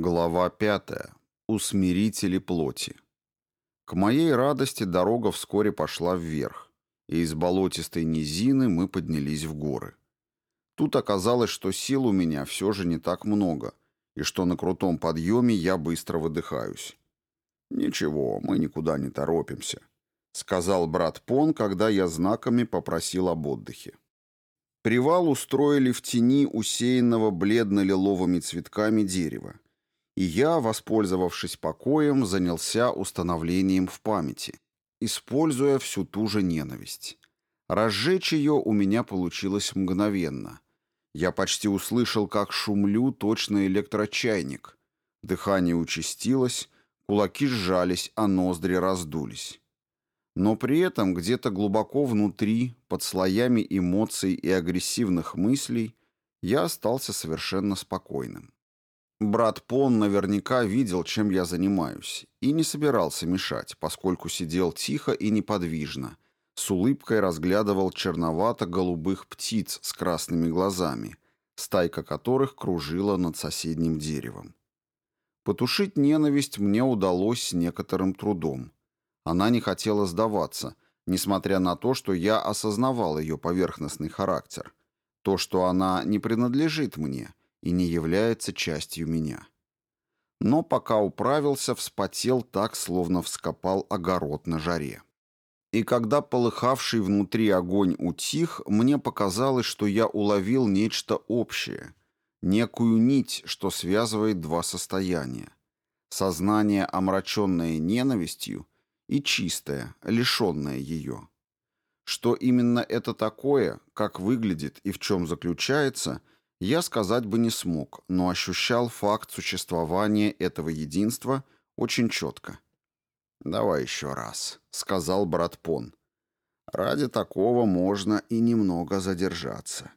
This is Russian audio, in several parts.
Глава 5. Усмирители плоти. К моей радости дорога вскоре пошла вверх, и из болотистой низины мы поднялись в горы. Тут оказалось, что сил у меня все же не так много, и что на крутом подъеме я быстро выдыхаюсь. «Ничего, мы никуда не торопимся», — сказал брат Пон, когда я знаками попросил об отдыхе. Привал устроили в тени усеянного бледно-лиловыми цветками дерева и я, воспользовавшись покоем, занялся установлением в памяти, используя всю ту же ненависть. Разжечь ее у меня получилось мгновенно. Я почти услышал, как шумлю точно электрочайник. Дыхание участилось, кулаки сжались, а ноздри раздулись. Но при этом где-то глубоко внутри, под слоями эмоций и агрессивных мыслей, я остался совершенно спокойным. Брат Пон наверняка видел, чем я занимаюсь, и не собирался мешать, поскольку сидел тихо и неподвижно, с улыбкой разглядывал черновато-голубых птиц с красными глазами, стайка которых кружила над соседним деревом. Потушить ненависть мне удалось с некоторым трудом. Она не хотела сдаваться, несмотря на то, что я осознавал ее поверхностный характер, то, что она не принадлежит мне — и не является частью меня. Но пока управился, вспотел так, словно вскопал огород на жаре. И когда полыхавший внутри огонь утих, мне показалось, что я уловил нечто общее, некую нить, что связывает два состояния. Сознание, омраченное ненавистью, и чистое, лишенное ее. Что именно это такое, как выглядит и в чем заключается – я сказать бы не смог, но ощущал факт существования этого единства очень четко. «Давай еще раз», — сказал брат Пон. «Ради такого можно и немного задержаться».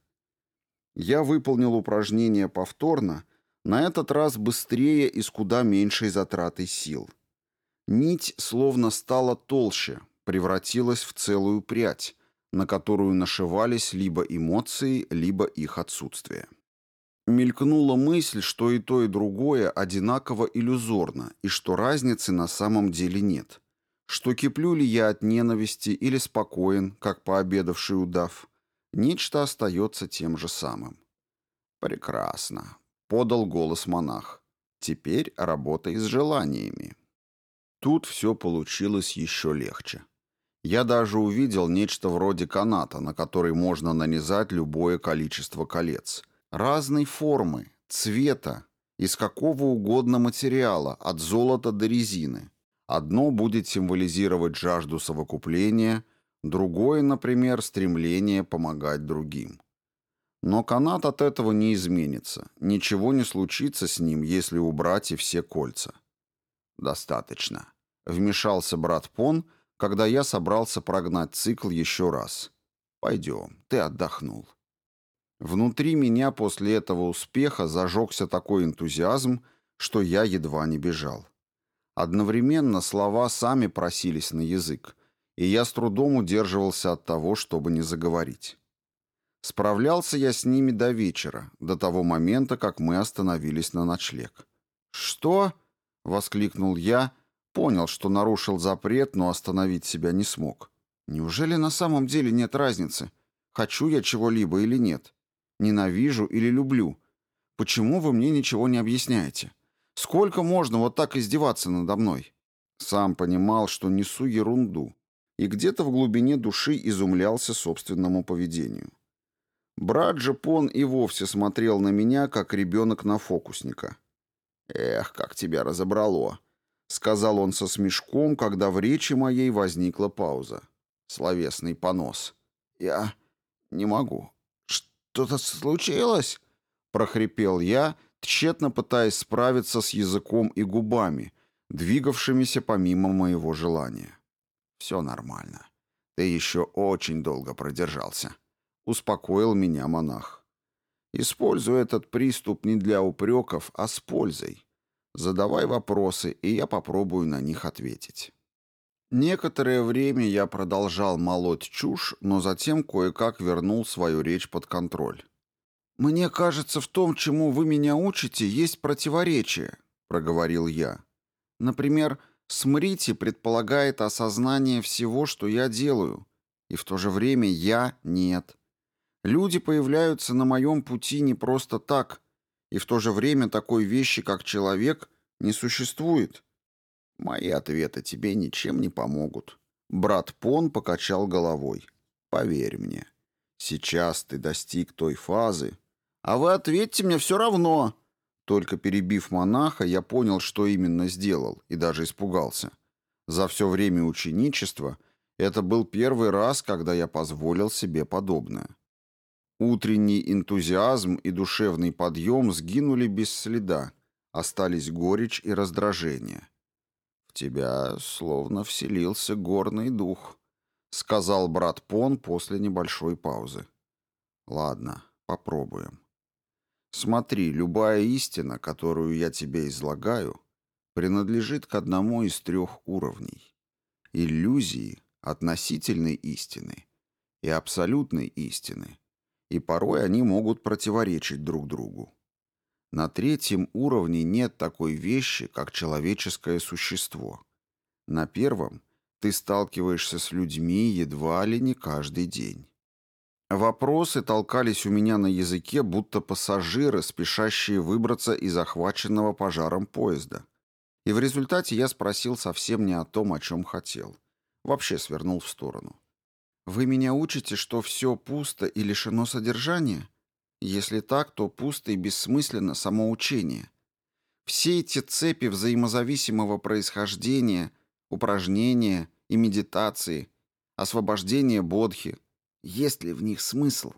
Я выполнил упражнение повторно, на этот раз быстрее и с куда меньшей затратой сил. Нить словно стала толще, превратилась в целую прядь, на которую нашивались либо эмоции, либо их отсутствие. Мелькнула мысль, что и то, и другое одинаково иллюзорно, и что разницы на самом деле нет. Что киплю ли я от ненависти или спокоен, как пообедавший удав, нечто остается тем же самым. «Прекрасно», — подал голос монах. «Теперь работай с желаниями». Тут все получилось еще легче. Я даже увидел нечто вроде каната, на который можно нанизать любое количество колец — разной формы, цвета, из какого угодно материала, от золота до резины. Одно будет символизировать жажду совокупления, другое, например, стремление помогать другим. Но канат от этого не изменится, ничего не случится с ним, если убрать и все кольца. «Достаточно», — вмешался брат Пон, когда я собрался прогнать цикл еще раз. «Пойдем, ты отдохнул». Внутри меня после этого успеха зажегся такой энтузиазм, что я едва не бежал. Одновременно слова сами просились на язык, и я с трудом удерживался от того, чтобы не заговорить. Справлялся я с ними до вечера, до того момента, как мы остановились на ночлег. «Что?» — воскликнул я, понял, что нарушил запрет, но остановить себя не смог. «Неужели на самом деле нет разницы, хочу я чего-либо или нет?» ненавижу или люблю. Почему вы мне ничего не объясняете? Сколько можно вот так издеваться надо мной? Сам понимал, что несу ерунду, и где-то в глубине души изумлялся собственному поведению. Брат же Пон и вовсе смотрел на меня, как ребенок на фокусника. «Эх, как тебя разобрало!» — сказал он со смешком, когда в речи моей возникла пауза. Словесный понос. «Я не могу что-то случилось?» — прохрипел я, тщетно пытаясь справиться с языком и губами, двигавшимися помимо моего желания. «Все нормально. Ты еще очень долго продержался», — успокоил меня монах. «Используй этот приступ не для упреков, а с пользой. Задавай вопросы, и я попробую на них ответить». Некоторое время я продолжал молоть чушь, но затем кое-как вернул свою речь под контроль. «Мне кажется, в том, чему вы меня учите, есть противоречие», — проговорил я. «Например, смрити предполагает осознание всего, что я делаю, и в то же время я — нет. Люди появляются на моем пути не просто так, и в то же время такой вещи, как человек, не существует». Мои ответы тебе ничем не помогут. Брат Пон покачал головой. Поверь мне, сейчас ты достиг той фазы. А вы ответьте мне все равно. Только перебив монаха, я понял, что именно сделал, и даже испугался. За все время ученичества это был первый раз, когда я позволил себе подобное. Утренний энтузиазм и душевный подъем сгинули без следа, остались горечь и раздражение тебя словно вселился горный дух», — сказал брат Пон после небольшой паузы. «Ладно, попробуем. Смотри, любая истина, которую я тебе излагаю, принадлежит к одному из трех уровней. Иллюзии, относительной истины и абсолютной истины, и порой они могут противоречить друг другу. На третьем уровне нет такой вещи, как человеческое существо. На первом ты сталкиваешься с людьми едва ли не каждый день. Вопросы толкались у меня на языке, будто пассажиры, спешащие выбраться из охваченного пожаром поезда. И в результате я спросил совсем не о том, о чем хотел. Вообще свернул в сторону. «Вы меня учите, что все пусто и лишено содержания?» Если так, то пусто и бессмысленно самоучение. Все эти цепи взаимозависимого происхождения, упражнения и медитации, освобождение бодхи, есть ли в них смысл?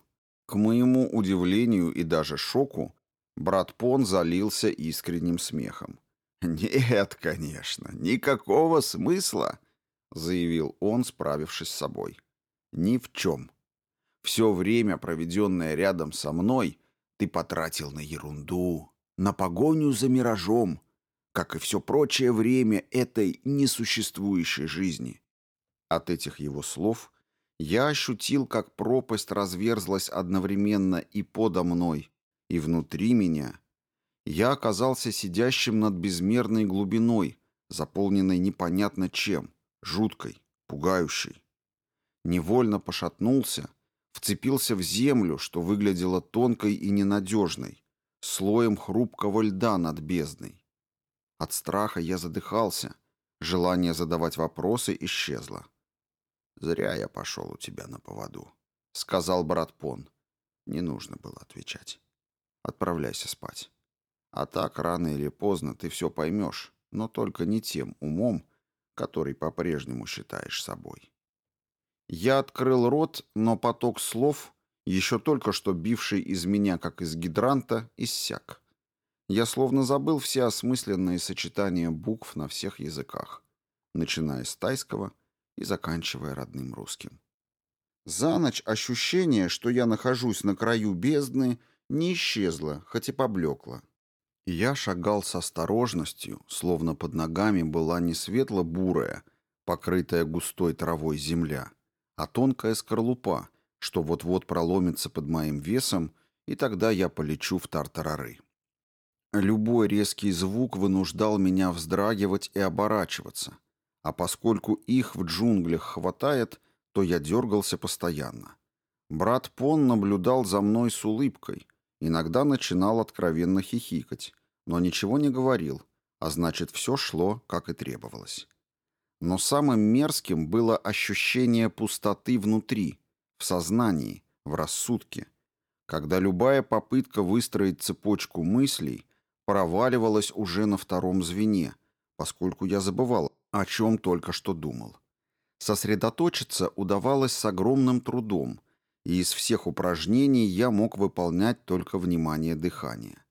К моему удивлению и даже шоку, брат Пон залился искренним смехом. «Нет, конечно, никакого смысла», — заявил он, справившись с собой. «Ни в чем». Все время, проведенное рядом со мной, ты потратил на ерунду, на погоню за миражом, как и все прочее время этой несуществующей жизни. От этих его слов я ощутил, как пропасть разверзлась одновременно и подо мной, и внутри меня. Я оказался сидящим над безмерной глубиной, заполненной непонятно чем, жуткой, пугающей. Невольно пошатнулся — вцепился в землю, что выглядело тонкой и ненадежной, слоем хрупкого льда над бездной. От страха я задыхался, желание задавать вопросы исчезло. «Зря я пошел у тебя на поводу», — сказал брат Пон. Не нужно было отвечать. «Отправляйся спать. А так, рано или поздно ты все поймешь, но только не тем умом, который по-прежнему считаешь собой». Я открыл рот, но поток слов, еще только что бивший из меня, как из гидранта, иссяк. Я словно забыл все осмысленные сочетания букв на всех языках, начиная с тайского и заканчивая родным русским. За ночь ощущение, что я нахожусь на краю бездны, не исчезло, хоть и поблекло. Я шагал с осторожностью, словно под ногами была не светло-бурая, покрытая густой травой земля — а тонкая скорлупа, что вот-вот проломится под моим весом, и тогда я полечу в тартарары. Любой резкий звук вынуждал меня вздрагивать и оборачиваться, а поскольку их в джунглях хватает, то я дергался постоянно. Брат Пон наблюдал за мной с улыбкой, иногда начинал откровенно хихикать, но ничего не говорил, а значит, все шло, как и требовалось. Но самым мерзким было ощущение пустоты внутри, в сознании, в рассудке, когда любая попытка выстроить цепочку мыслей проваливалась уже на втором звене, поскольку я забывал, о чем только что думал. Сосредоточиться удавалось с огромным трудом, и из всех упражнений я мог выполнять только внимание дыхания.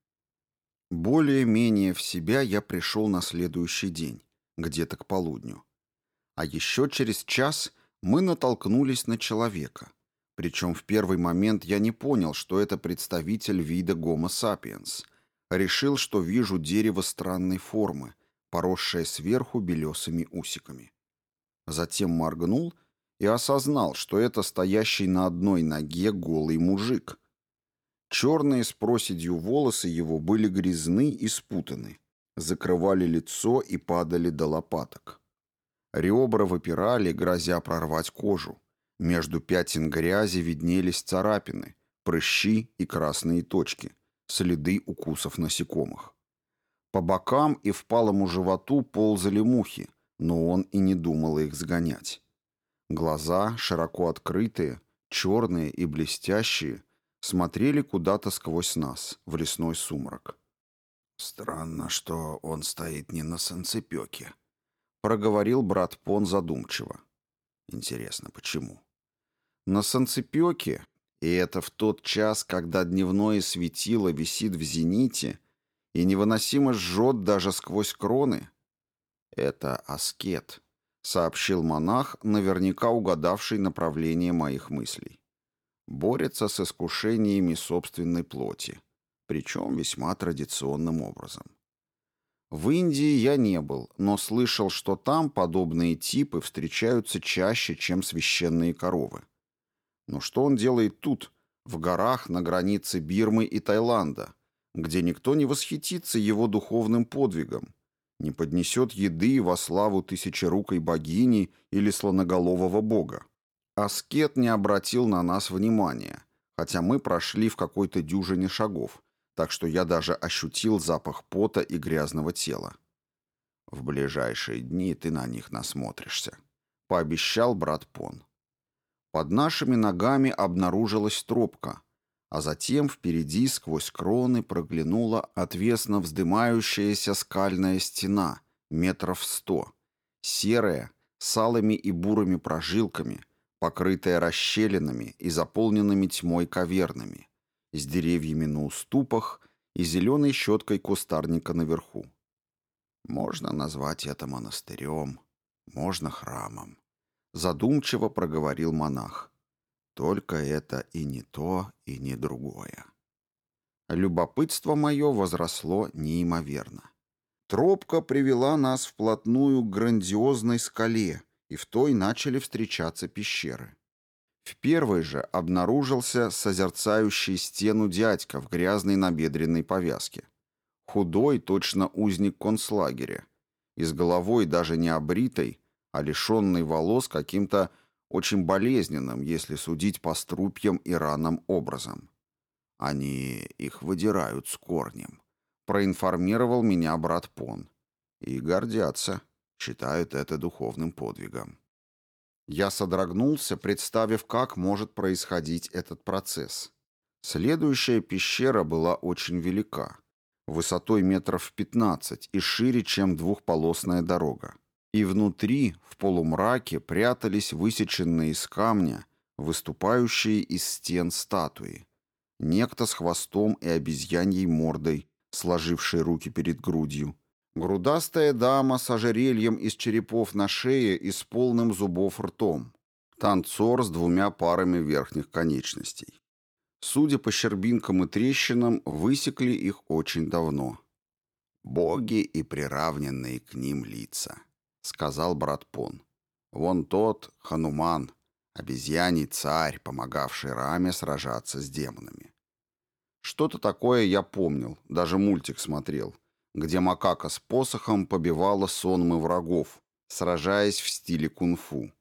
Более-менее в себя я пришел на следующий день, где-то к полудню. А еще через час мы натолкнулись на человека. Причем в первый момент я не понял, что это представитель вида Homo sapiens. Решил, что вижу дерево странной формы, поросшее сверху белесыми усиками. Затем моргнул и осознал, что это стоящий на одной ноге голый мужик. Черные с проседью волосы его были грязны и спутаны, закрывали лицо и падали до лопаток. Ребра выпирали, грозя прорвать кожу. Между пятен грязи виднелись царапины, прыщи и красные точки, следы укусов насекомых. По бокам и впалому животу ползали мухи, но он и не думал их сгонять. Глаза, широко открытые, черные и блестящие, смотрели куда-то сквозь нас, в лесной сумрак. «Странно, что он стоит не на санцепёке», проговорил брат Пон задумчиво. Интересно, почему? На Санцепёке, и это в тот час, когда дневное светило висит в зените и невыносимо жжет даже сквозь кроны? Это аскет, сообщил монах, наверняка угадавший направление моих мыслей. Борется с искушениями собственной плоти, причем весьма традиционным образом. В Индии я не был, но слышал, что там подобные типы встречаются чаще, чем священные коровы. Но что он делает тут, в горах на границе Бирмы и Таиланда, где никто не восхитится его духовным подвигом, не поднесет еды во славу тысячерукой богини или слоноголового бога? Аскет не обратил на нас внимания, хотя мы прошли в какой-то дюжине шагов – так что я даже ощутил запах пота и грязного тела. «В ближайшие дни ты на них насмотришься», — пообещал брат Пон. Под нашими ногами обнаружилась тропка, а затем впереди сквозь кроны проглянула отвесно вздымающаяся скальная стена метров сто, серая, с алыми и бурыми прожилками, покрытая расщелинами и заполненными тьмой кавернами с деревьями на уступах и зеленой щеткой кустарника наверху. Можно назвать это монастырем, можно храмом. Задумчиво проговорил монах. Только это и не то, и не другое. Любопытство мое возросло неимоверно. Тропка привела нас вплотную к грандиозной скале, и в той начали встречаться пещеры. В первой же обнаружился созерцающий стену дядька в грязной набедренной повязке. Худой, точно узник концлагеря. И с головой даже не обритой, а лишенный волос каким-то очень болезненным, если судить по струпьям и ранам образом. Они их выдирают с корнем. Проинформировал меня брат Пон. И гордятся, считают это духовным подвигом. Я содрогнулся, представив, как может происходить этот процесс. Следующая пещера была очень велика, высотой метров 15 и шире, чем двухполосная дорога. И внутри, в полумраке, прятались высеченные из камня, выступающие из стен статуи. Некто с хвостом и обезьяньей мордой, сложивший руки перед грудью, Грудастая дама с ожерельем из черепов на шее и с полным зубов ртом. Танцор с двумя парами верхних конечностей. Судя по щербинкам и трещинам, высекли их очень давно. «Боги и приравненные к ним лица», — сказал брат Пон. «Вон тот, Хануман, обезьяний царь, помогавший Раме сражаться с демонами». Что-то такое я помнил, даже мультик смотрел — где макака с посохом побивала сонмы врагов, сражаясь в стиле кунг-фу.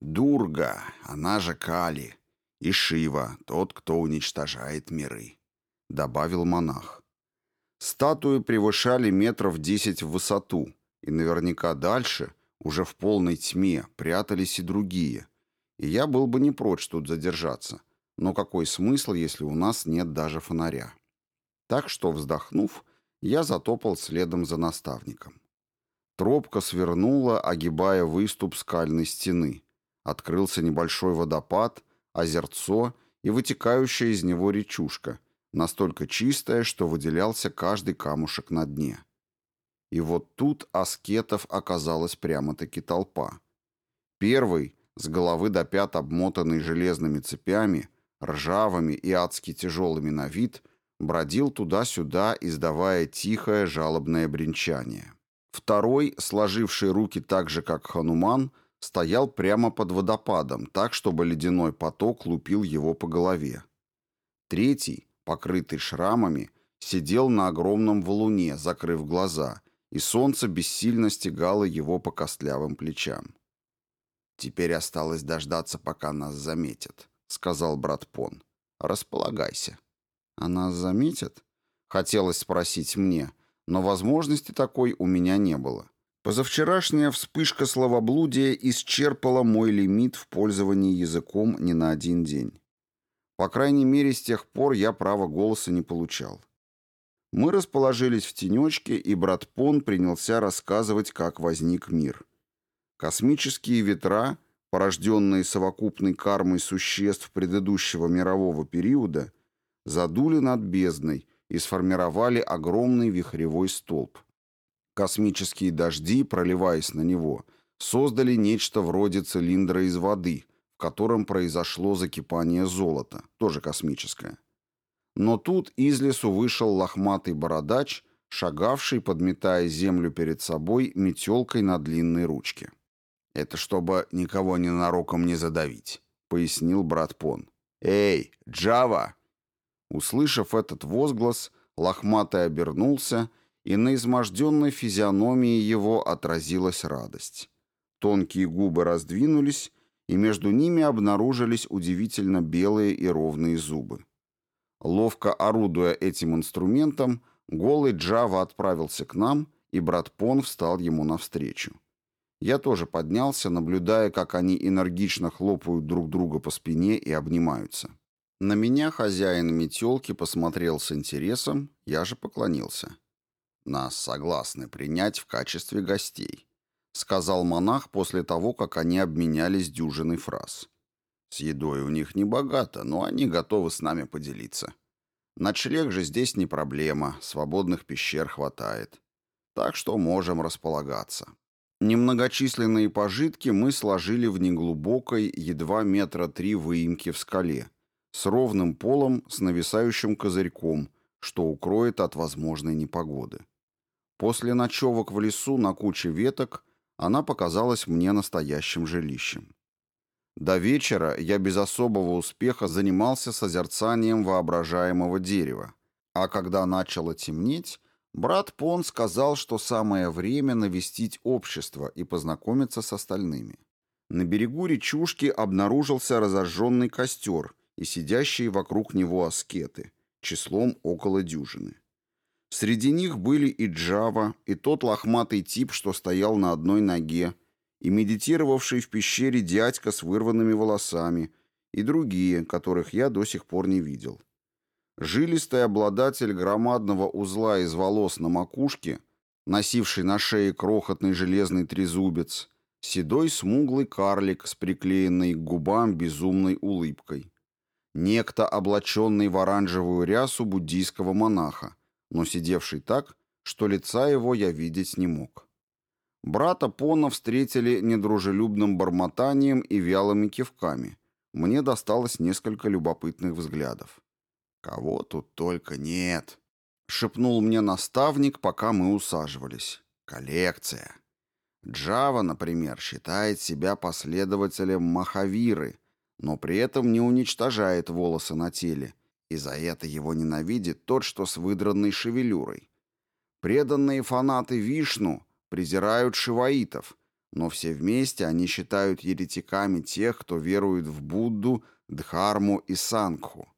Дурга, она же Кали, и Шива, тот, кто уничтожает миры, добавил монах. Статуи превышали метров десять в высоту, и наверняка дальше, уже в полной тьме, прятались и другие. И я был бы не прочь тут задержаться, но какой смысл, если у нас нет даже фонаря? Так что, вздохнув, я затопал следом за наставником. Тропка свернула, огибая выступ скальной стены. Открылся небольшой водопад, озерцо и вытекающая из него речушка, настолько чистая, что выделялся каждый камушек на дне. И вот тут аскетов оказалась прямо-таки толпа. Первый, с головы до пят обмотанный железными цепями, ржавыми и адски тяжелыми на вид, бродил туда-сюда, издавая тихое жалобное бренчание. Второй, сложивший руки так же, как Хануман, стоял прямо под водопадом, так, чтобы ледяной поток лупил его по голове. Третий, покрытый шрамами, сидел на огромном валуне, закрыв глаза, и солнце бессильно стегало его по костлявым плечам. «Теперь осталось дождаться, пока нас заметят», — сказал брат Пон. «Располагайся». Она заметит? Хотелось спросить мне, но возможности такой у меня не было. Позавчерашняя вспышка словоблудия исчерпала мой лимит в пользовании языком не на один день. По крайней мере, с тех пор я права голоса не получал. Мы расположились в тенечке, и брат Пон принялся рассказывать, как возник мир. Космические ветра, порожденные совокупной кармой существ предыдущего мирового периода, задули над бездной и сформировали огромный вихревой столб. Космические дожди, проливаясь на него, создали нечто вроде цилиндра из воды, в котором произошло закипание золота, тоже космическое. Но тут из лесу вышел лохматый бородач, шагавший, подметая землю перед собой метелкой на длинной ручке. «Это чтобы никого ненароком не задавить», — пояснил брат Пон. «Эй, Джава!» Услышав этот возглас, лохматый обернулся, и на изможденной физиономии его отразилась радость. Тонкие губы раздвинулись, и между ними обнаружились удивительно белые и ровные зубы. Ловко орудуя этим инструментом, голый Джава отправился к нам, и брат Пон встал ему навстречу. Я тоже поднялся, наблюдая, как они энергично хлопают друг друга по спине и обнимаются. На меня хозяин метелки посмотрел с интересом, я же поклонился. «Нас согласны принять в качестве гостей», — сказал монах после того, как они обменялись дюжиной фраз. «С едой у них не богато, но они готовы с нами поделиться. Ночлег же здесь не проблема, свободных пещер хватает. Так что можем располагаться». Немногочисленные пожитки мы сложили в неглубокой, едва метра три выемке в скале — с ровным полом с нависающим козырьком, что укроет от возможной непогоды. После ночевок в лесу на куче веток она показалась мне настоящим жилищем. До вечера я без особого успеха занимался созерцанием воображаемого дерева, а когда начало темнеть, брат Пон сказал, что самое время навестить общество и познакомиться с остальными. На берегу речушки обнаружился разожженный костер – и сидящие вокруг него аскеты, числом около дюжины. Среди них были и Джава, и тот лохматый тип, что стоял на одной ноге, и медитировавший в пещере дядька с вырванными волосами, и другие, которых я до сих пор не видел. Жилистый обладатель громадного узла из волос на макушке, носивший на шее крохотный железный трезубец, седой смуглый карлик с приклеенной к губам безумной улыбкой некто, облаченный в оранжевую рясу буддийского монаха, но сидевший так, что лица его я видеть не мог. Брата Пона встретили недружелюбным бормотанием и вялыми кивками. Мне досталось несколько любопытных взглядов. «Кого тут только нет!» — шепнул мне наставник, пока мы усаживались. «Коллекция!» Джава, например, считает себя последователем Махавиры — но при этом не уничтожает волосы на теле, и за это его ненавидит тот, что с выдранной шевелюрой. Преданные фанаты Вишну презирают шиваитов, но все вместе они считают еретиками тех, кто верует в Будду, Дхарму и Сангху.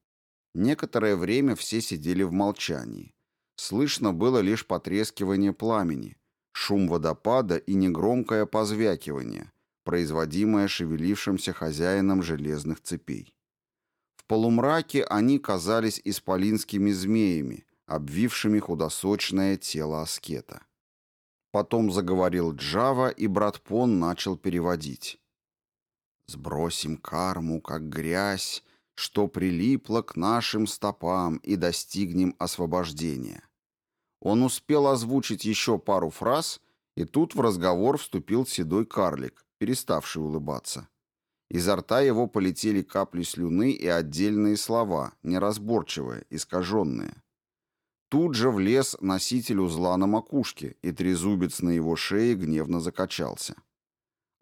Некоторое время все сидели в молчании. Слышно было лишь потрескивание пламени, шум водопада и негромкое позвякивание, производимое шевелившимся хозяином железных цепей. В полумраке они казались исполинскими змеями, обвившими худосочное тело аскета. Потом заговорил Джава, и брат Пон начал переводить. «Сбросим карму, как грязь, что прилипло к нашим стопам, и достигнем освобождения». Он успел озвучить еще пару фраз, и тут в разговор вступил седой карлик, переставший улыбаться. Изо рта его полетели капли слюны и отдельные слова, неразборчивые, искаженные. Тут же влез носитель узла на макушке, и трезубец на его шее гневно закачался.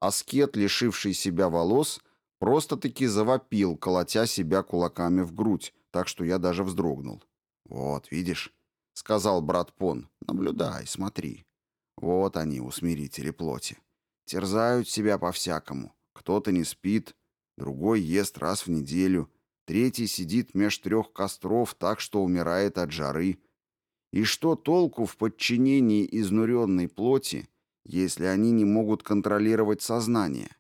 Аскет, лишивший себя волос, просто-таки завопил, колотя себя кулаками в грудь, так что я даже вздрогнул. «Вот, видишь?» — сказал брат Пон. «Наблюдай, смотри. Вот они, усмирители плоти» терзают себя по-всякому. Кто-то не спит, другой ест раз в неделю, третий сидит меж трех костров так, что умирает от жары. И что толку в подчинении изнуренной плоти, если они не могут контролировать сознание?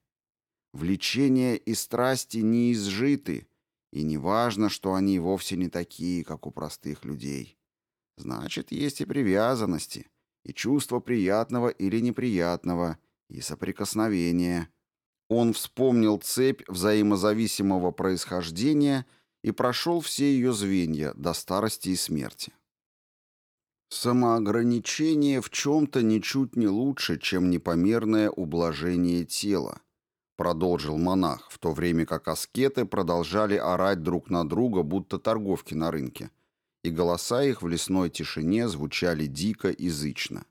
Влечения и страсти не изжиты, и не важно, что они вовсе не такие, как у простых людей. Значит, есть и привязанности, и чувство приятного или неприятного – и соприкосновения. Он вспомнил цепь взаимозависимого происхождения и прошел все ее звенья до старости и смерти. Самоограничение в чем-то ничуть не лучше, чем непомерное ублажение тела, продолжил монах, в то время как аскеты продолжали орать друг на друга, будто торговки на рынке, и голоса их в лесной тишине звучали дико и зычно.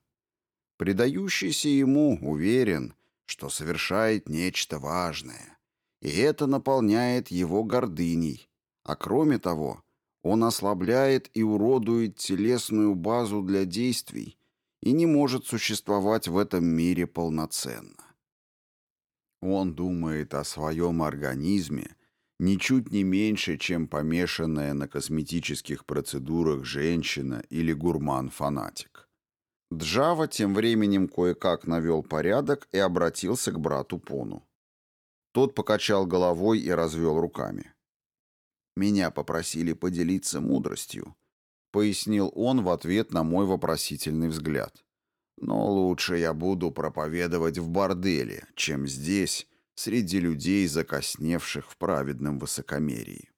Предающийся ему уверен, что совершает нечто важное, и это наполняет его гордыней, а кроме того, он ослабляет и уродует телесную базу для действий и не может существовать в этом мире полноценно. Он думает о своем организме ничуть не меньше, чем помешанная на косметических процедурах женщина или гурман-фанатик. Джава тем временем кое-как навел порядок и обратился к брату Пону. Тот покачал головой и развел руками. «Меня попросили поделиться мудростью», — пояснил он в ответ на мой вопросительный взгляд. «Но лучше я буду проповедовать в борделе, чем здесь, среди людей, закосневших в праведном высокомерии».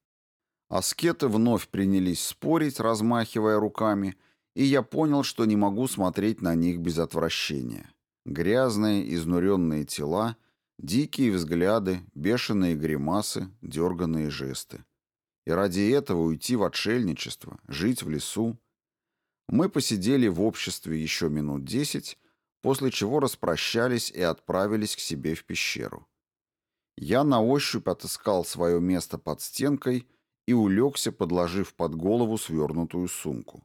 Аскеты вновь принялись спорить, размахивая руками — и я понял, что не могу смотреть на них без отвращения. Грязные, изнуренные тела, дикие взгляды, бешеные гримасы, дерганные жесты. И ради этого уйти в отшельничество, жить в лесу. Мы посидели в обществе еще минут десять, после чего распрощались и отправились к себе в пещеру. Я на ощупь отыскал свое место под стенкой и улегся, подложив под голову свернутую сумку.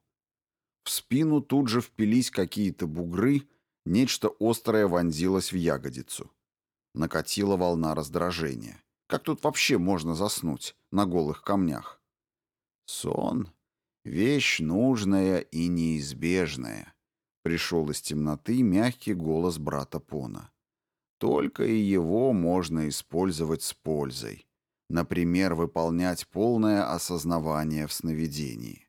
В спину тут же впились какие-то бугры, нечто острое вонзилось в ягодицу. Накатила волна раздражения. Как тут вообще можно заснуть на голых камнях? Сон — вещь нужная и неизбежная. Пришел из темноты мягкий голос брата Пона. Только и его можно использовать с пользой. Например, выполнять полное осознавание в сновидении.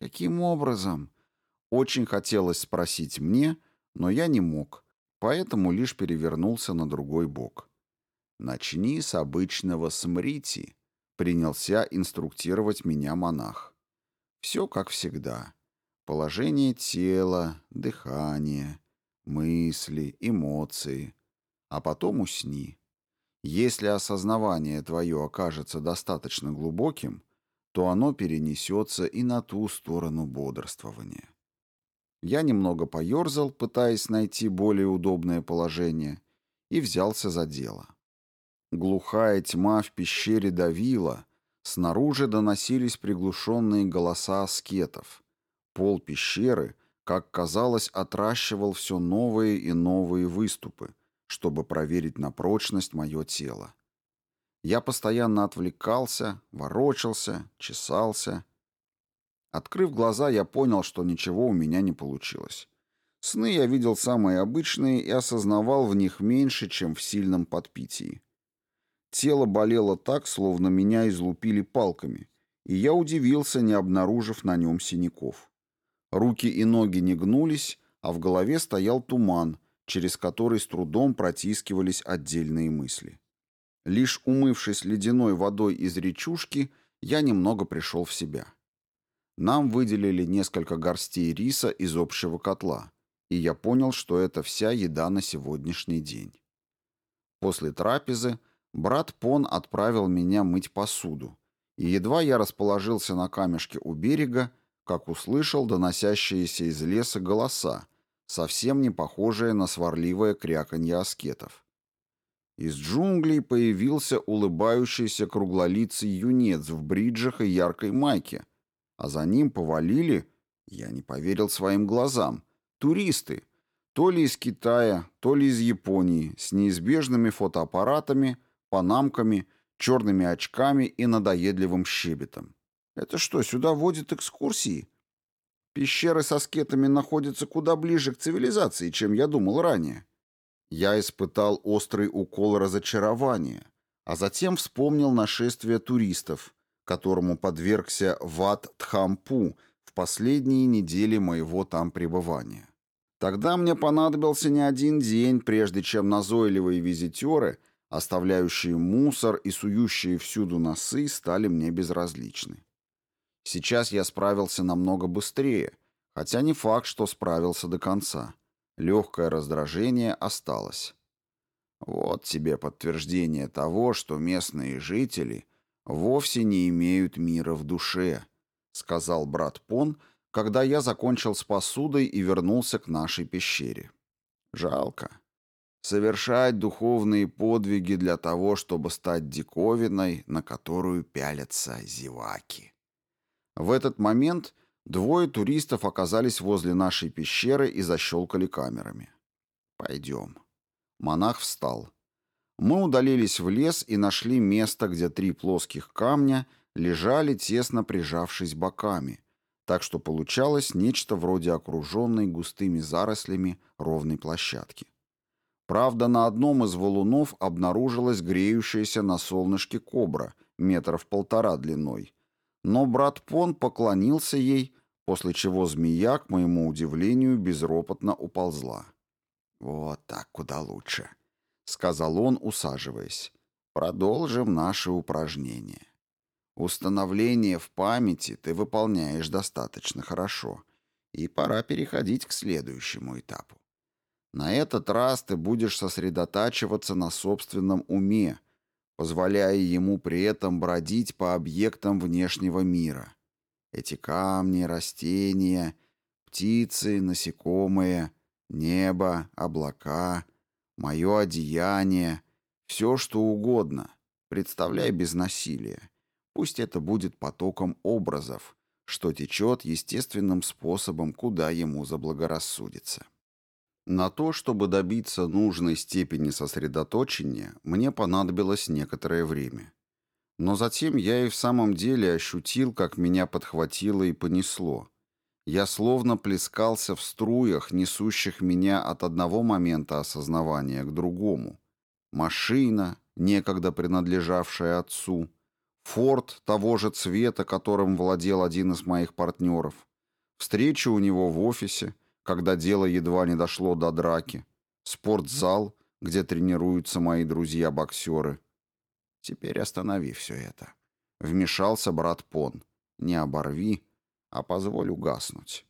«Каким образом?» Очень хотелось спросить мне, но я не мог, поэтому лишь перевернулся на другой бок. «Начни с обычного смрити», — принялся инструктировать меня монах. «Все как всегда. Положение тела, дыхание, мысли, эмоции. А потом усни. Если осознавание твое окажется достаточно глубоким, то оно перенесется и на ту сторону бодрствования». Я немного поерзал, пытаясь найти более удобное положение, и взялся за дело. Глухая тьма в пещере давила, снаружи доносились приглушенные голоса аскетов. Пол пещеры, как казалось, отращивал все новые и новые выступы, чтобы проверить на прочность мое тело. Я постоянно отвлекался, ворочался, чесался — Открыв глаза, я понял, что ничего у меня не получилось. Сны я видел самые обычные и осознавал в них меньше, чем в сильном подпитии. Тело болело так, словно меня излупили палками, и я удивился, не обнаружив на нем синяков. Руки и ноги не гнулись, а в голове стоял туман, через который с трудом протискивались отдельные мысли. Лишь умывшись ледяной водой из речушки, я немного пришел в себя. — нам выделили несколько горстей риса из общего котла, и я понял, что это вся еда на сегодняшний день. После трапезы брат Пон отправил меня мыть посуду, и едва я расположился на камешке у берега, как услышал доносящиеся из леса голоса, совсем не похожие на сварливое кряканье аскетов. Из джунглей появился улыбающийся круглолицый юнец в бриджах и яркой майке — а за ним повалили, я не поверил своим глазам, туристы, то ли из Китая, то ли из Японии, с неизбежными фотоаппаратами, панамками, черными очками и надоедливым щебетом. Это что, сюда водят экскурсии? Пещеры со скетами находятся куда ближе к цивилизации, чем я думал ранее. Я испытал острый укол разочарования, а затем вспомнил нашествие туристов, которому подвергся Ват Тхампу в последние недели моего там пребывания. Тогда мне понадобился не один день, прежде чем назойливые визитеры, оставляющие мусор и сующие всюду носы, стали мне безразличны. Сейчас я справился намного быстрее, хотя не факт, что справился до конца. Легкое раздражение осталось. Вот тебе подтверждение того, что местные жители вовсе не имеют мира в душе», — сказал брат Пон, когда я закончил с посудой и вернулся к нашей пещере. «Жалко. Совершать духовные подвиги для того, чтобы стать диковиной, на которую пялятся зеваки». В этот момент двое туристов оказались возле нашей пещеры и защелкали камерами. «Пойдем». Монах встал. Мы удалились в лес и нашли место, где три плоских камня лежали, тесно прижавшись боками, так что получалось нечто вроде окруженной густыми зарослями ровной площадки. Правда, на одном из валунов обнаружилась греющаяся на солнышке кобра, метров полтора длиной. Но брат Пон поклонился ей, после чего змея, к моему удивлению, безропотно уползла. «Вот так куда лучше», сказал он, усаживаясь. Продолжим наше упражнение. Установление в памяти ты выполняешь достаточно хорошо, и пора переходить к следующему этапу. На этот раз ты будешь сосредотачиваться на собственном уме, позволяя ему при этом бродить по объектам внешнего мира. Эти камни, растения, птицы, насекомые, небо, облака — мое одеяние, все что угодно. Представляй без насилия. Пусть это будет потоком образов, что течет естественным способом, куда ему заблагорассудится. На то, чтобы добиться нужной степени сосредоточения, мне понадобилось некоторое время. Но затем я и в самом деле ощутил, как меня подхватило и понесло – я словно плескался в струях, несущих меня от одного момента осознавания к другому. Машина, некогда принадлежавшая отцу, форт того же цвета, которым владел один из моих партнеров, встреча у него в офисе, когда дело едва не дошло до драки, спортзал, где тренируются мои друзья-боксеры. Теперь останови все это. Вмешался брат Пон. Не оборви, а позволь угаснуть.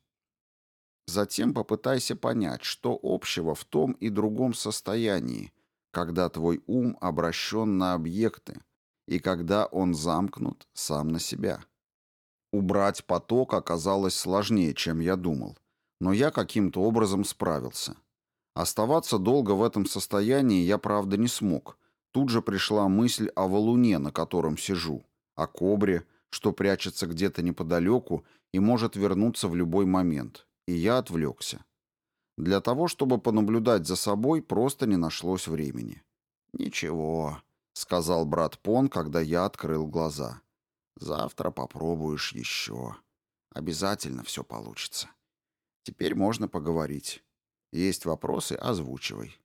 Затем попытайся понять, что общего в том и другом состоянии, когда твой ум обращен на объекты и когда он замкнут сам на себя. Убрать поток оказалось сложнее, чем я думал, но я каким-то образом справился. Оставаться долго в этом состоянии я, правда, не смог. Тут же пришла мысль о валуне, на котором сижу, о кобре, что прячется где-то неподалеку и может вернуться в любой момент. И я отвлекся. Для того, чтобы понаблюдать за собой, просто не нашлось времени. «Ничего», — сказал брат Пон, когда я открыл глаза. «Завтра попробуешь еще. Обязательно все получится. Теперь можно поговорить. Есть вопросы — озвучивай».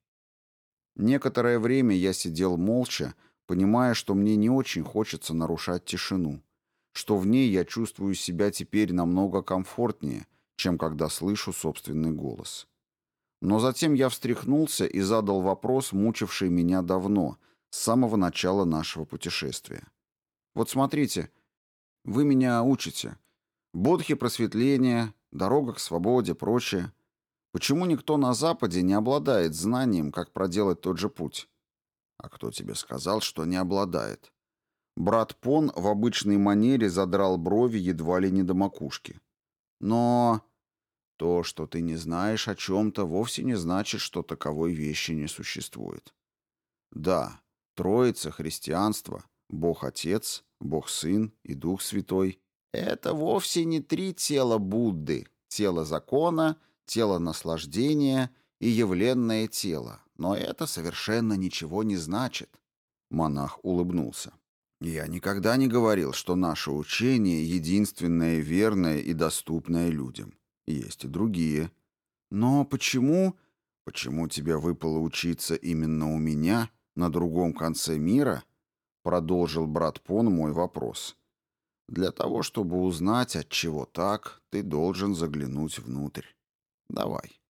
Некоторое время я сидел молча, понимая, что мне не очень хочется нарушать тишину — что в ней я чувствую себя теперь намного комфортнее, чем когда слышу собственный голос. Но затем я встряхнулся и задал вопрос, мучивший меня давно, с самого начала нашего путешествия. «Вот смотрите, вы меня учите. Бодхи просветления, дорога к свободе, прочее. Почему никто на Западе не обладает знанием, как проделать тот же путь?» «А кто тебе сказал, что не обладает?» Брат Пон в обычной манере задрал брови едва ли не до макушки. «Но...» «То, что ты не знаешь о чем-то, вовсе не значит, что таковой вещи не существует». «Да, Троица, христианство, Бог Отец, Бог Сын и Дух Святой — это вовсе не три тела Будды, тело закона, тело наслаждения и явленное тело, но это совершенно ничего не значит». Монах улыбнулся. Я никогда не говорил, что наше учение единственное верное и доступное людям. Есть и другие. Но почему... Почему тебе выпало учиться именно у меня, на другом конце мира? Продолжил брат Пон мой вопрос. Для того, чтобы узнать, от чего так, ты должен заглянуть внутрь. Давай.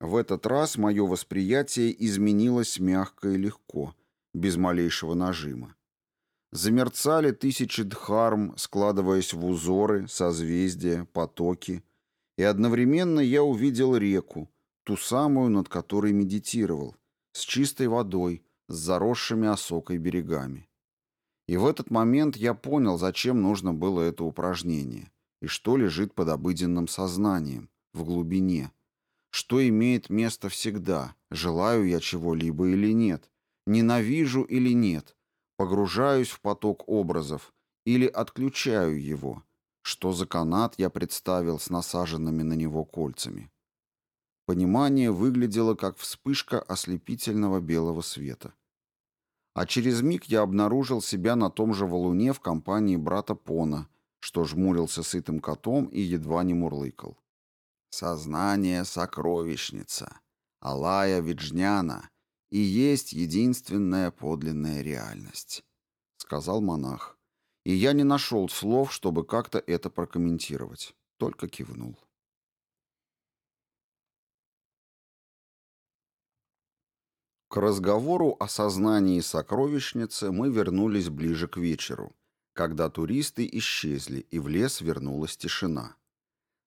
В этот раз мое восприятие изменилось мягко и легко, без малейшего нажима. Замерцали тысячи дхарм, складываясь в узоры, созвездия, потоки. И одновременно я увидел реку, ту самую, над которой медитировал, с чистой водой, с заросшими осокой берегами. И в этот момент я понял, зачем нужно было это упражнение, и что лежит под обыденным сознанием, в глубине, что имеет место всегда, желаю я чего-либо или нет, ненавижу или нет – погружаюсь в поток образов или отключаю его, что за канат я представил с насаженными на него кольцами. Понимание выглядело как вспышка ослепительного белого света. А через миг я обнаружил себя на том же валуне в компании брата Пона, что жмурился сытым котом и едва не мурлыкал. Сознание сокровищница. Алая Виджняна — и есть единственная подлинная реальность», — сказал монах. И я не нашел слов, чтобы как-то это прокомментировать, только кивнул. К разговору о сознании сокровищницы мы вернулись ближе к вечеру, когда туристы исчезли и в лес вернулась тишина.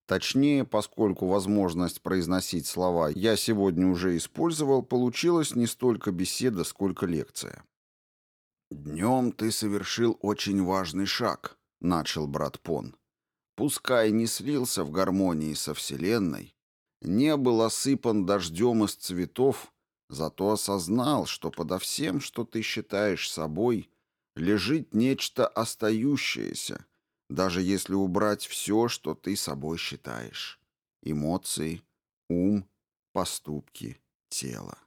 Точнее, поскольку возможность произносить слова я сегодня уже использовал, получилась не столько беседа, сколько лекция. «Днем ты совершил очень важный шаг», — начал брат Пон. «Пускай не слился в гармонии со Вселенной, не был осыпан дождем из цветов, зато осознал, что подо всем, что ты считаешь собой, лежит нечто остающееся» Даже если убрать все, что ты собой считаешь. Эмоции, ум, поступки, тело.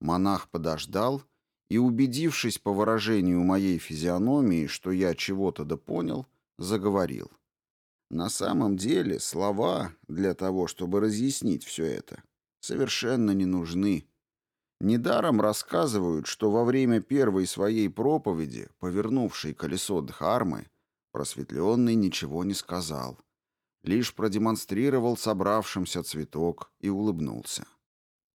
Монах подождал и, убедившись по выражению моей физиономии, что я чего-то допонял, заговорил. На самом деле слова для того, чтобы разъяснить все это, совершенно не нужны. Недаром рассказывают, что во время первой своей проповеди, повернувшей колесо Дхармы, Просветленный ничего не сказал. Лишь продемонстрировал собравшимся цветок и улыбнулся.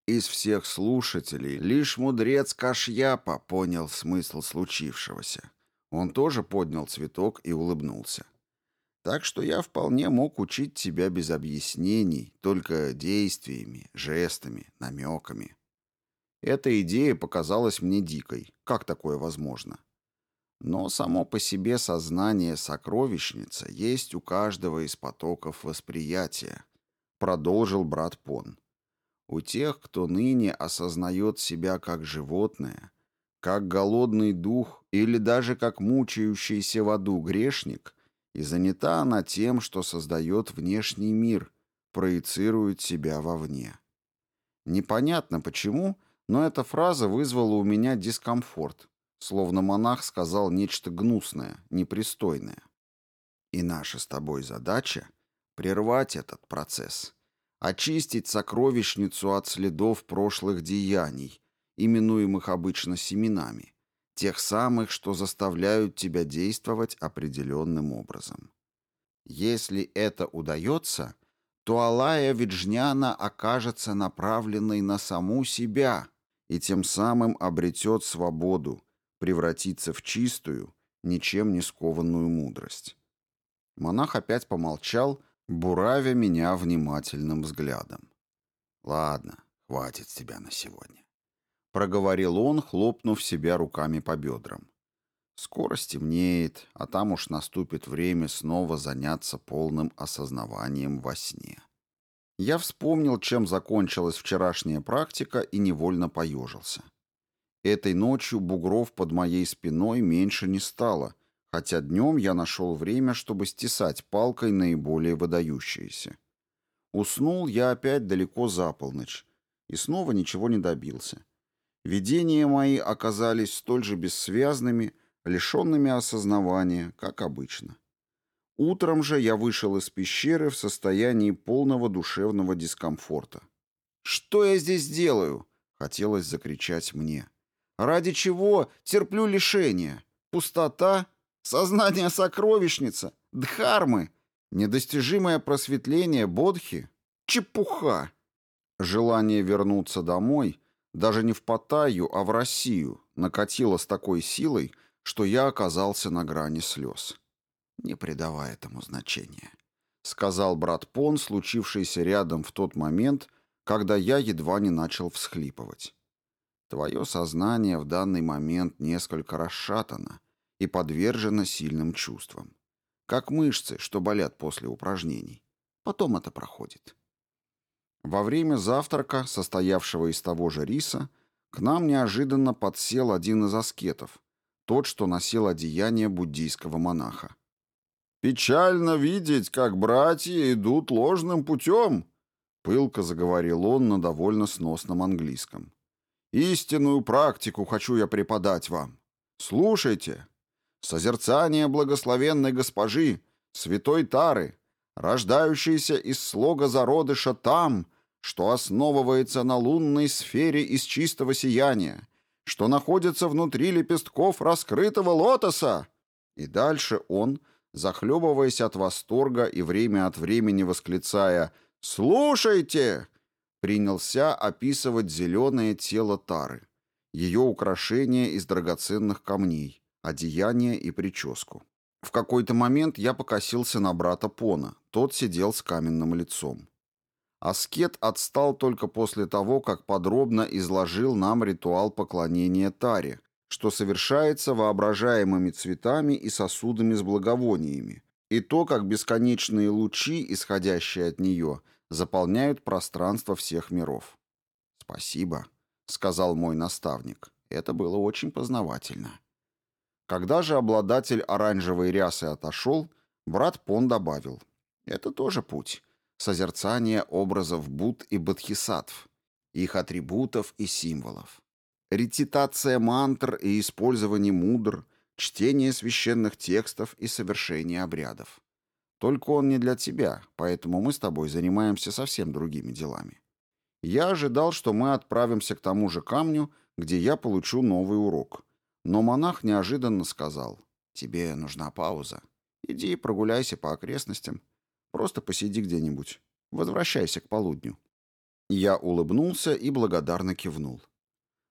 Из всех слушателей лишь мудрец Кашьяпа понял смысл случившегося. Он тоже поднял цветок и улыбнулся. Так что я вполне мог учить тебя без объяснений, только действиями, жестами, намеками. Эта идея показалась мне дикой. Как такое возможно? Но само по себе сознание сокровищница есть у каждого из потоков восприятия, продолжил брат Пон. У тех, кто ныне осознает себя как животное, как голодный дух или даже как мучающийся в аду грешник, и занята она тем, что создает внешний мир, проецирует себя вовне. Непонятно почему, но эта фраза вызвала у меня дискомфорт, словно монах сказал нечто гнусное, непристойное. И наша с тобой задача — прервать этот процесс, очистить сокровищницу от следов прошлых деяний, именуемых обычно семенами, тех самых, что заставляют тебя действовать определенным образом. Если это удается, то Алая Виджняна окажется направленной на саму себя и тем самым обретет свободу — превратиться в чистую, ничем не скованную мудрость. Монах опять помолчал, буравя меня внимательным взглядом. «Ладно, хватит тебя на сегодня», — проговорил он, хлопнув себя руками по бедрам. «Скоро стемнеет, а там уж наступит время снова заняться полным осознаванием во сне». Я вспомнил, чем закончилась вчерашняя практика и невольно поежился. Этой ночью бугров под моей спиной меньше не стало, хотя днем я нашел время, чтобы стесать палкой наиболее выдающиеся. Уснул я опять далеко за полночь и снова ничего не добился. Видения мои оказались столь же бессвязными, лишенными осознавания, как обычно. Утром же я вышел из пещеры в состоянии полного душевного дискомфорта. «Что я здесь делаю?» — хотелось закричать мне. Ради чего терплю лишения? Пустота? Сознание сокровищница? Дхармы? Недостижимое просветление Бодхи? Чепуха! Желание вернуться домой, даже не в Паттайю, а в Россию, накатило с такой силой, что я оказался на грани слез. Не придавая этому значения, сказал брат Пон, случившийся рядом в тот момент, когда я едва не начал всхлипывать. Твое сознание в данный момент несколько расшатано и подвержено сильным чувствам. Как мышцы, что болят после упражнений. Потом это проходит. Во время завтрака, состоявшего из того же риса, к нам неожиданно подсел один из аскетов, тот, что носил одеяние буддийского монаха. «Печально видеть, как братья идут ложным путем», — пылко заговорил он на довольно сносном английском. Истинную практику хочу я преподать вам. Слушайте. Созерцание благословенной госпожи, святой Тары, рождающейся из слога зародыша там, что основывается на лунной сфере из чистого сияния, что находится внутри лепестков раскрытого лотоса. И дальше он, захлебываясь от восторга и время от времени восклицая «Слушайте!» принялся описывать зеленое тело Тары, ее украшения из драгоценных камней, одеяние и прическу. В какой-то момент я покосился на брата Пона, тот сидел с каменным лицом. Аскет отстал только после того, как подробно изложил нам ритуал поклонения Таре, что совершается воображаемыми цветами и сосудами с благовониями, и то, как бесконечные лучи, исходящие от нее, заполняют пространство всех миров. «Спасибо», — сказал мой наставник. Это было очень познавательно. Когда же обладатель оранжевой рясы отошел, брат Пон добавил. «Это тоже путь. Созерцание образов Буд и Бодхисаттв, их атрибутов и символов. Ретитация мантр и использование мудр, чтение священных текстов и совершение обрядов. Только он не для тебя, поэтому мы с тобой занимаемся совсем другими делами. Я ожидал, что мы отправимся к тому же камню, где я получу новый урок. Но монах неожиданно сказал, «Тебе нужна пауза. Иди прогуляйся по окрестностям. Просто посиди где-нибудь. Возвращайся к полудню». Я улыбнулся и благодарно кивнул.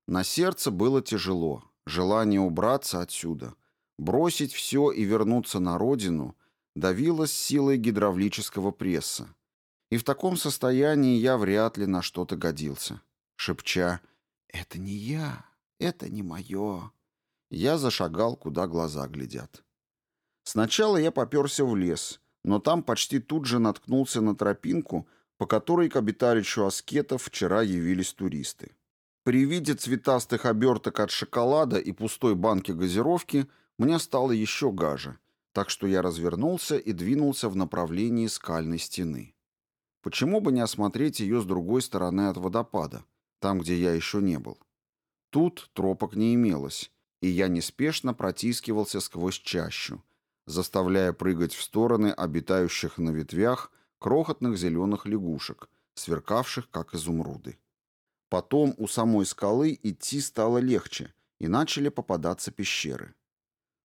На сердце было тяжело, желание убраться отсюда, бросить все и вернуться на родину давилась силой гидравлического пресса. И в таком состоянии я вряд ли на что-то годился. Шепча «Это не я, это не мое», я зашагал, куда глаза глядят. Сначала я поперся в лес, но там почти тут же наткнулся на тропинку, по которой к обиталищу аскетов вчера явились туристы. При виде цветастых оберток от шоколада и пустой банки газировки мне стало еще гаже — так что я развернулся и двинулся в направлении скальной стены. Почему бы не осмотреть ее с другой стороны от водопада, там, где я еще не был? Тут тропок не имелось, и я неспешно протискивался сквозь чащу, заставляя прыгать в стороны обитающих на ветвях крохотных зеленых лягушек, сверкавших как изумруды. Потом у самой скалы идти стало легче, и начали попадаться пещеры.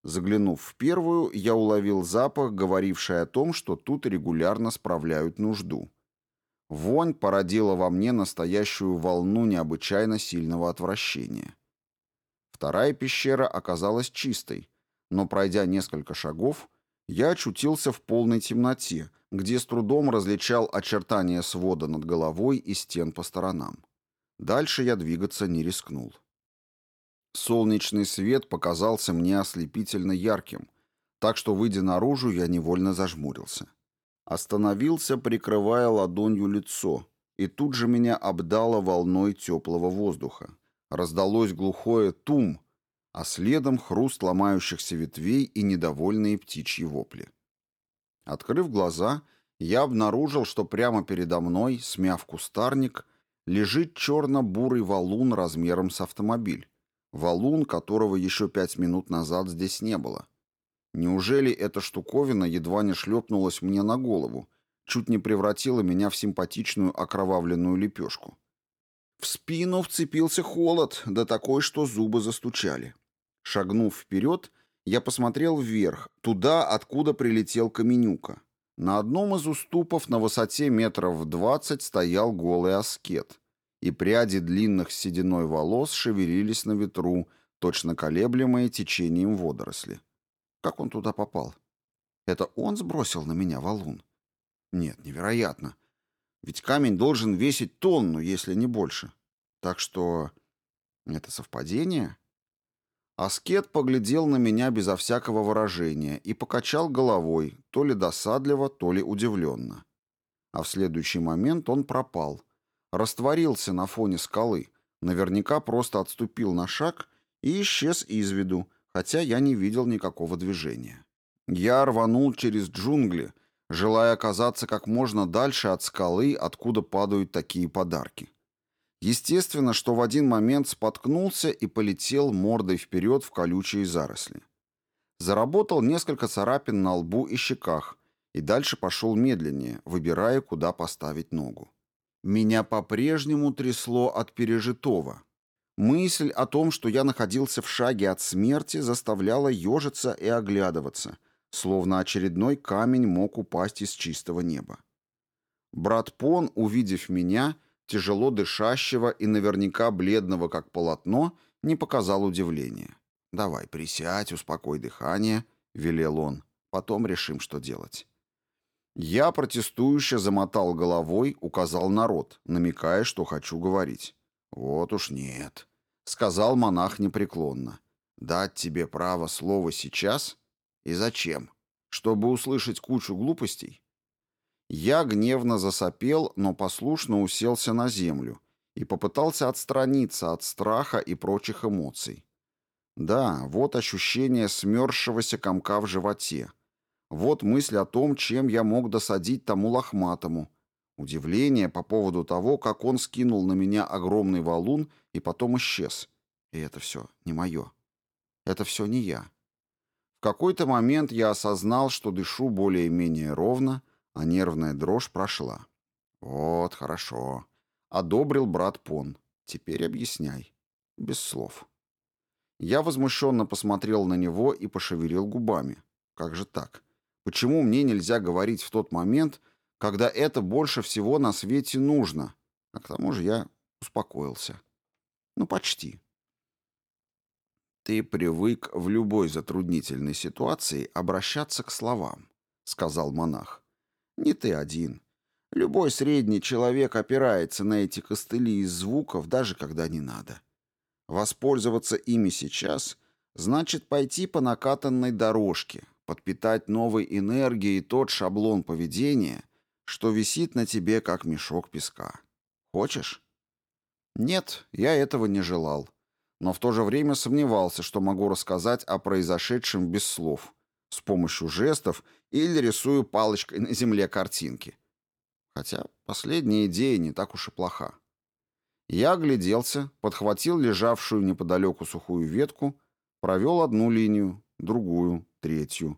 Заглянув в первую, я уловил запах, говоривший о том, что тут регулярно справляют нужду. Вонь породила во мне настоящую волну необычайно сильного отвращения. Вторая пещера оказалась чистой, но пройдя несколько шагов, я очутился в полной темноте, где с трудом различал очертания свода над головой и стен по сторонам. Дальше я двигаться не рискнул. Солнечный свет показался мне ослепительно ярким, так что, выйдя наружу, я невольно зажмурился. Остановился, прикрывая ладонью лицо, и тут же меня обдало волной теплого воздуха. Раздалось глухое «тум», а следом хруст ломающихся ветвей и недовольные птичьи вопли. Открыв глаза, я обнаружил, что прямо передо мной, смяв кустарник, лежит черно-бурый валун размером с автомобиль валун, которого еще пять минут назад здесь не было. Неужели эта штуковина едва не шлепнулась мне на голову, чуть не превратила меня в симпатичную окровавленную лепешку? В спину вцепился холод, да такой, что зубы застучали. Шагнув вперед, я посмотрел вверх, туда, откуда прилетел Каменюка. На одном из уступов на высоте метров двадцать стоял голый аскет — и пряди длинных сединой волос шевелились на ветру, точно колеблемые течением водоросли. Как он туда попал? Это он сбросил на меня валун? Нет, невероятно. Ведь камень должен весить тонну, если не больше. Так что... Это совпадение? Аскет поглядел на меня безо всякого выражения и покачал головой, то ли досадливо, то ли удивленно. А в следующий момент он пропал — растворился на фоне скалы, наверняка просто отступил на шаг и исчез из виду, хотя я не видел никакого движения. Я рванул через джунгли, желая оказаться как можно дальше от скалы, откуда падают такие подарки. Естественно, что в один момент споткнулся и полетел мордой вперед в колючие заросли. Заработал несколько царапин на лбу и щеках, и дальше пошел медленнее, выбирая, куда поставить ногу. Меня по-прежнему трясло от пережитого. Мысль о том, что я находился в шаге от смерти, заставляла ежиться и оглядываться, словно очередной камень мог упасть из чистого неба. Брат Пон, увидев меня, тяжело дышащего и наверняка бледного как полотно, не показал удивления. «Давай, присядь, успокой дыхание», — велел он. «Потом решим, что делать». Я протестующе замотал головой, указал на рот, намекая, что хочу говорить. «Вот уж нет», — сказал монах непреклонно. «Дать тебе право слова сейчас? И зачем? Чтобы услышать кучу глупостей?» Я гневно засопел, но послушно уселся на землю и попытался отстраниться от страха и прочих эмоций. Да, вот ощущение смёрзшегося комка в животе — вот мысль о том, чем я мог досадить тому лохматому. Удивление по поводу того, как он скинул на меня огромный валун и потом исчез. И это все не мое. Это все не я. В какой-то момент я осознал, что дышу более-менее ровно, а нервная дрожь прошла. Вот, хорошо. Одобрил брат Пон. Теперь объясняй. Без слов. Я возмущенно посмотрел на него и пошевелил губами. Как же так? Почему мне нельзя говорить в тот момент, когда это больше всего на свете нужно? А к тому же я успокоился. Ну, почти. «Ты привык в любой затруднительной ситуации обращаться к словам», — сказал монах. «Не ты один. Любой средний человек опирается на эти костыли из звуков, даже когда не надо. Воспользоваться ими сейчас значит пойти по накатанной дорожке, подпитать новой энергией тот шаблон поведения, что висит на тебе, как мешок песка. Хочешь? Нет, я этого не желал. Но в то же время сомневался, что могу рассказать о произошедшем без слов, с помощью жестов или рисую палочкой на земле картинки. Хотя последняя идея не так уж и плоха. Я огляделся, подхватил лежавшую неподалеку сухую ветку, провел одну линию, другую, третью.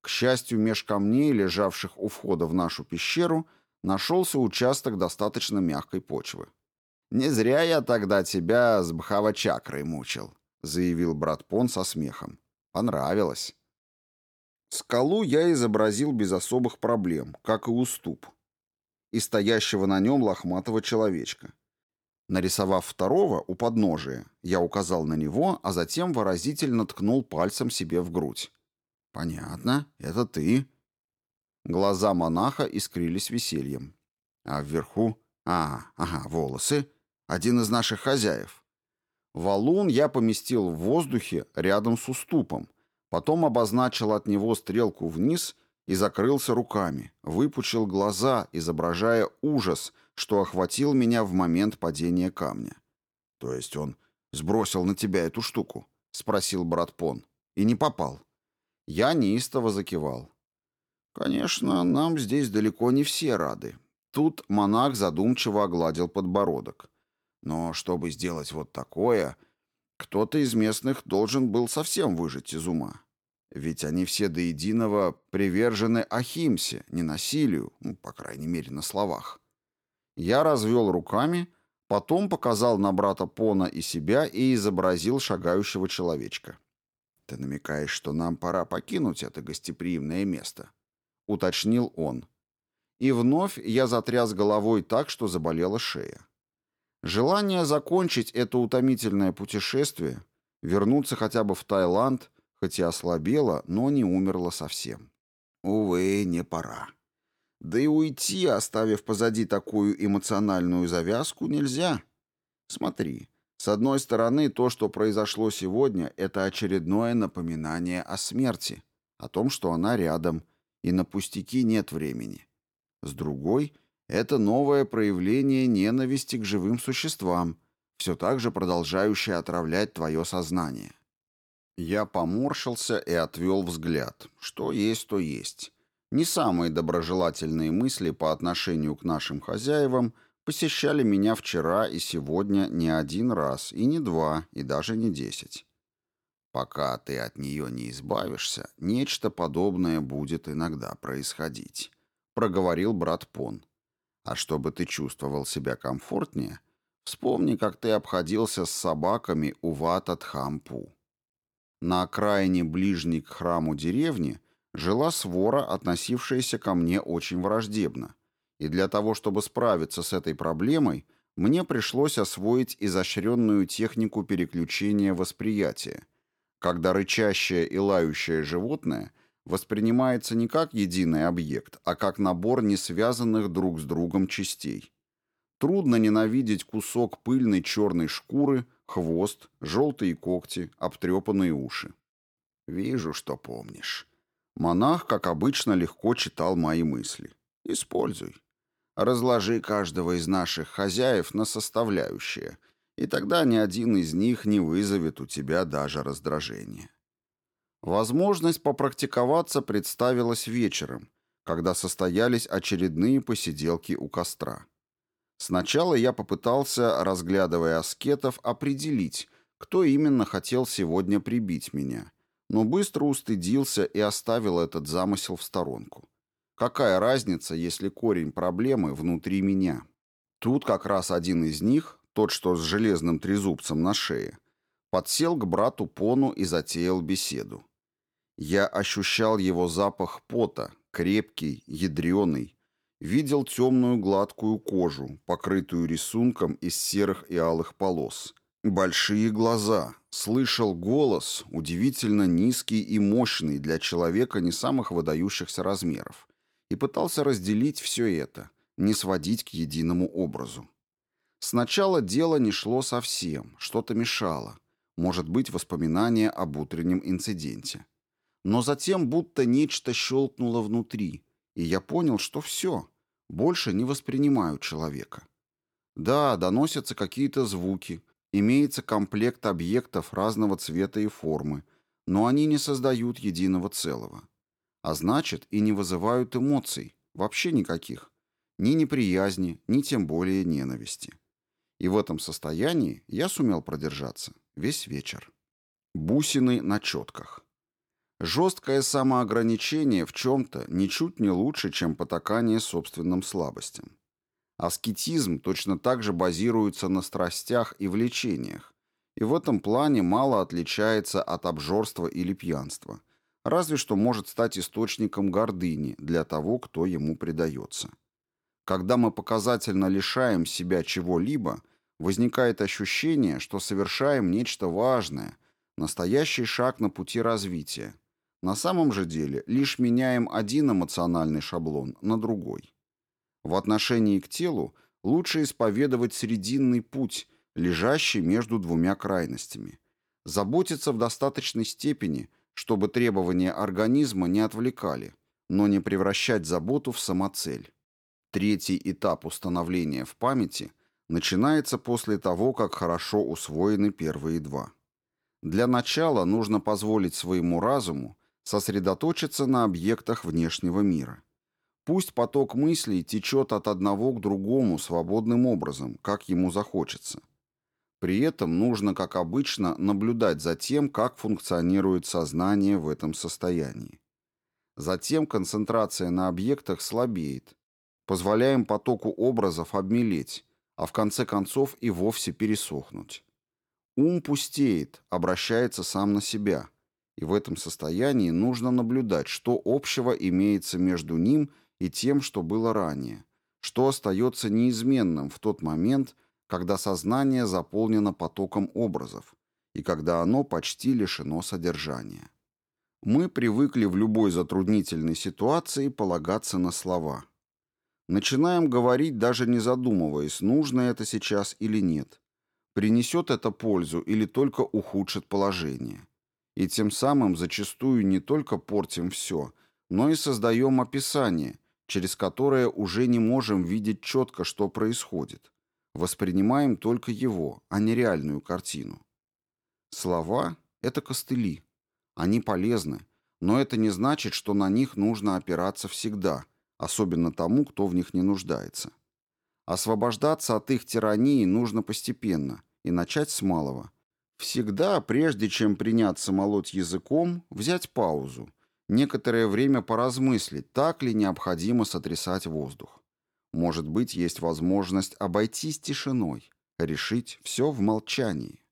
К счастью, меж камней, лежавших у входа в нашу пещеру, нашелся участок достаточно мягкой почвы. «Не зря я тогда тебя с Бхава-чакрой мучил», — заявил брат Пон со смехом. «Понравилось». Скалу я изобразил без особых проблем, как и уступ, и стоящего на нем лохматого человечка. Нарисовав второго у подножия, я указал на него, а затем выразительно ткнул пальцем себе в грудь. «Понятно, это ты». Глаза монаха искрились весельем. А вверху... А, ага, волосы. Один из наших хозяев. Валун я поместил в воздухе рядом с уступом, потом обозначил от него стрелку вниз и закрылся руками, выпучил глаза, изображая ужас — что охватил меня в момент падения камня. То есть он сбросил на тебя эту штуку? Спросил брат Пон. И не попал. Я неистово закивал. Конечно, нам здесь далеко не все рады. Тут монах задумчиво огладил подбородок. Но чтобы сделать вот такое, кто-то из местных должен был совсем выжить из ума. Ведь они все до единого привержены Ахимсе, не насилию, ну, по крайней мере, на словах. Я развел руками, потом показал на брата Пона и себя и изобразил шагающего человечка. «Ты намекаешь, что нам пора покинуть это гостеприимное место», — уточнил он. И вновь я затряс головой так, что заболела шея. Желание закончить это утомительное путешествие, вернуться хотя бы в Таиланд, хотя и ослабело, но не умерло совсем. Увы, не пора. Да и уйти, оставив позади такую эмоциональную завязку, нельзя. Смотри, с одной стороны, то, что произошло сегодня, это очередное напоминание о смерти, о том, что она рядом, и на пустяки нет времени. С другой, это новое проявление ненависти к живым существам, все так же продолжающее отравлять твое сознание. Я поморщился и отвел взгляд. Что есть, то есть. Не самые доброжелательные мысли по отношению к нашим хозяевам посещали меня вчера и сегодня не один раз, и не два, и даже не десять. Пока ты от нее не избавишься, нечто подобное будет иногда происходить, проговорил брат Пон. А чтобы ты чувствовал себя комфортнее, вспомни, как ты обходился с собаками у Вататхампу. На окраине ближней к храму деревни жила свора, относившаяся ко мне очень враждебно. И для того, чтобы справиться с этой проблемой, мне пришлось освоить изощренную технику переключения восприятия, когда рычащее и лающее животное воспринимается не как единый объект, а как набор несвязанных друг с другом частей. Трудно ненавидеть кусок пыльной черной шкуры, хвост, желтые когти, обтрепанные уши. «Вижу, что помнишь», Монах, как обычно, легко читал мои мысли. «Используй. Разложи каждого из наших хозяев на составляющие, и тогда ни один из них не вызовет у тебя даже раздражения». Возможность попрактиковаться представилась вечером, когда состоялись очередные посиделки у костра. Сначала я попытался, разглядывая аскетов, определить, кто именно хотел сегодня прибить меня – но быстро устыдился и оставил этот замысел в сторонку. Какая разница, если корень проблемы внутри меня? Тут как раз один из них, тот, что с железным трезубцем на шее, подсел к брату Пону и затеял беседу. Я ощущал его запах пота, крепкий, ядреный, видел темную гладкую кожу, покрытую рисунком из серых и алых полос, Большие глаза, слышал голос, удивительно низкий и мощный для человека не самых выдающихся размеров, и пытался разделить все это, не сводить к единому образу. Сначала дело не шло совсем, что-то мешало, может быть, воспоминания об утреннем инциденте. Но затем будто нечто щелкнуло внутри, и я понял, что все, больше не воспринимаю человека. Да, доносятся какие-то звуки, Имеется комплект объектов разного цвета и формы, но они не создают единого целого. А значит, и не вызывают эмоций, вообще никаких. Ни неприязни, ни тем более ненависти. И в этом состоянии я сумел продержаться весь вечер. Бусины на четках. Жесткое самоограничение в чем-то ничуть не лучше, чем потакание собственным слабостям. Аскетизм точно так же базируется на страстях и влечениях, и в этом плане мало отличается от обжорства или пьянства, разве что может стать источником гордыни для того, кто ему предается. Когда мы показательно лишаем себя чего-либо, возникает ощущение, что совершаем нечто важное, настоящий шаг на пути развития. На самом же деле лишь меняем один эмоциональный шаблон на другой. В отношении к телу лучше исповедовать срединный путь, лежащий между двумя крайностями. Заботиться в достаточной степени, чтобы требования организма не отвлекали, но не превращать заботу в самоцель. Третий этап установления в памяти начинается после того, как хорошо усвоены первые два. Для начала нужно позволить своему разуму сосредоточиться на объектах внешнего мира – Пусть поток мыслей течет от одного к другому свободным образом, как ему захочется. При этом нужно, как обычно, наблюдать за тем, как функционирует сознание в этом состоянии. Затем концентрация на объектах слабеет. Позволяем потоку образов обмелеть, а в конце концов и вовсе пересохнуть. Ум пустеет, обращается сам на себя. И в этом состоянии нужно наблюдать, что общего имеется между ним и и тем, что было ранее, что остается неизменным в тот момент, когда сознание заполнено потоком образов и когда оно почти лишено содержания. Мы привыкли в любой затруднительной ситуации полагаться на слова. Начинаем говорить, даже не задумываясь, нужно это сейчас или нет. Принесет это пользу или только ухудшит положение. И тем самым зачастую не только портим все, но и создаем описание – через которое уже не можем видеть четко, что происходит. Воспринимаем только его, а не реальную картину. Слова – это костыли. Они полезны, но это не значит, что на них нужно опираться всегда, особенно тому, кто в них не нуждается. Освобождаться от их тирании нужно постепенно и начать с малого. Всегда, прежде чем приняться молоть языком, взять паузу – некоторое время поразмыслить, так ли необходимо сотрясать воздух. Может быть, есть возможность обойтись тишиной, решить все в молчании.